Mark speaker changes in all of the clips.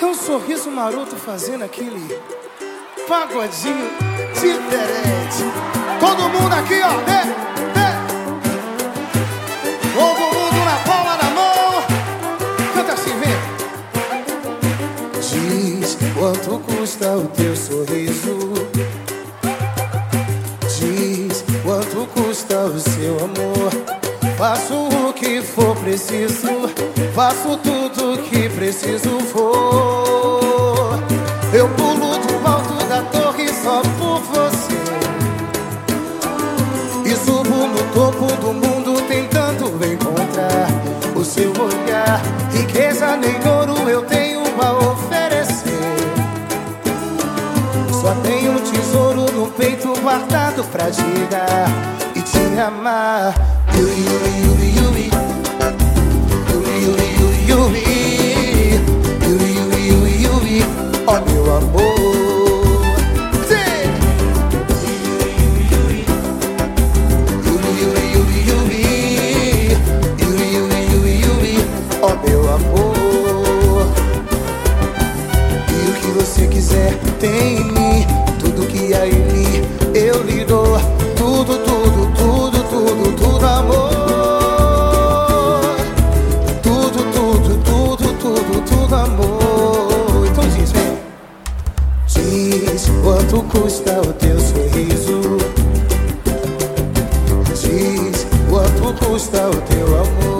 Speaker 1: É um sorriso maroto fazendo aquele pagodinho diferente. Todo mundo aqui, ó, vê, vê. Todo mundo na palma da mão. Canta assim, vem. Diz quanto custa o teu sorriso. Diz quanto custa o seu amor. Faço preciso, faço tudo que preciso for. Eu pulo do alto da torre só por você. E subo no topo do mundo tentando encontrar o seu olhar. Riqueza nem ouro eu tenho a oferecer. Só tenho um tesouro no peito guardado pra te dar e te amar. Yuri, yuri, yuri, tem em mim. Tudo que há em mim eu lhe dou. Tudo, tudo, tudo, tudo, tudo, amor. Tudo, tudo, tudo, tudo, tudo, amor. Então diz, vem. Diz quanto custa o teu sorriso. Diz quanto custa o teu amor.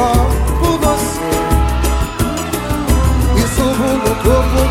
Speaker 1: Só por você. E subo no topo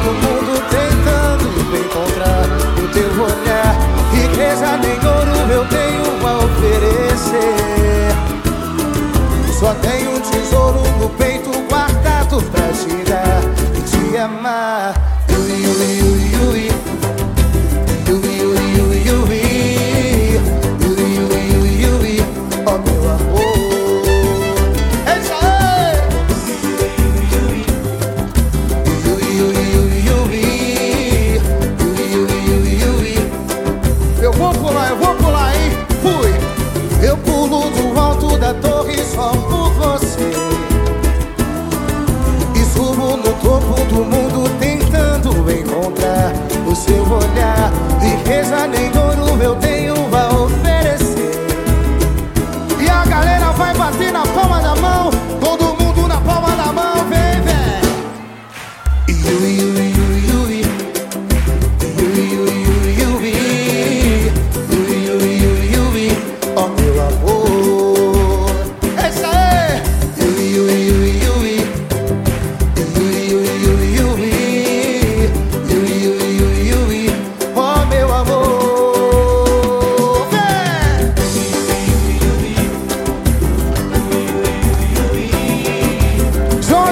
Speaker 1: seu olhar.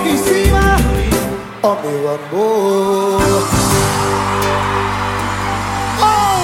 Speaker 1: bellissima, only one more. Oh!